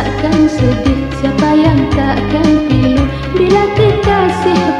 takkan sedih. Siapa yang takkan pilu Bila kekasih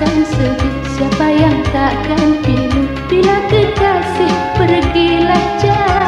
takkan sedih. Siapa yang takkan pilu? Bila kekasih pergilah jauh.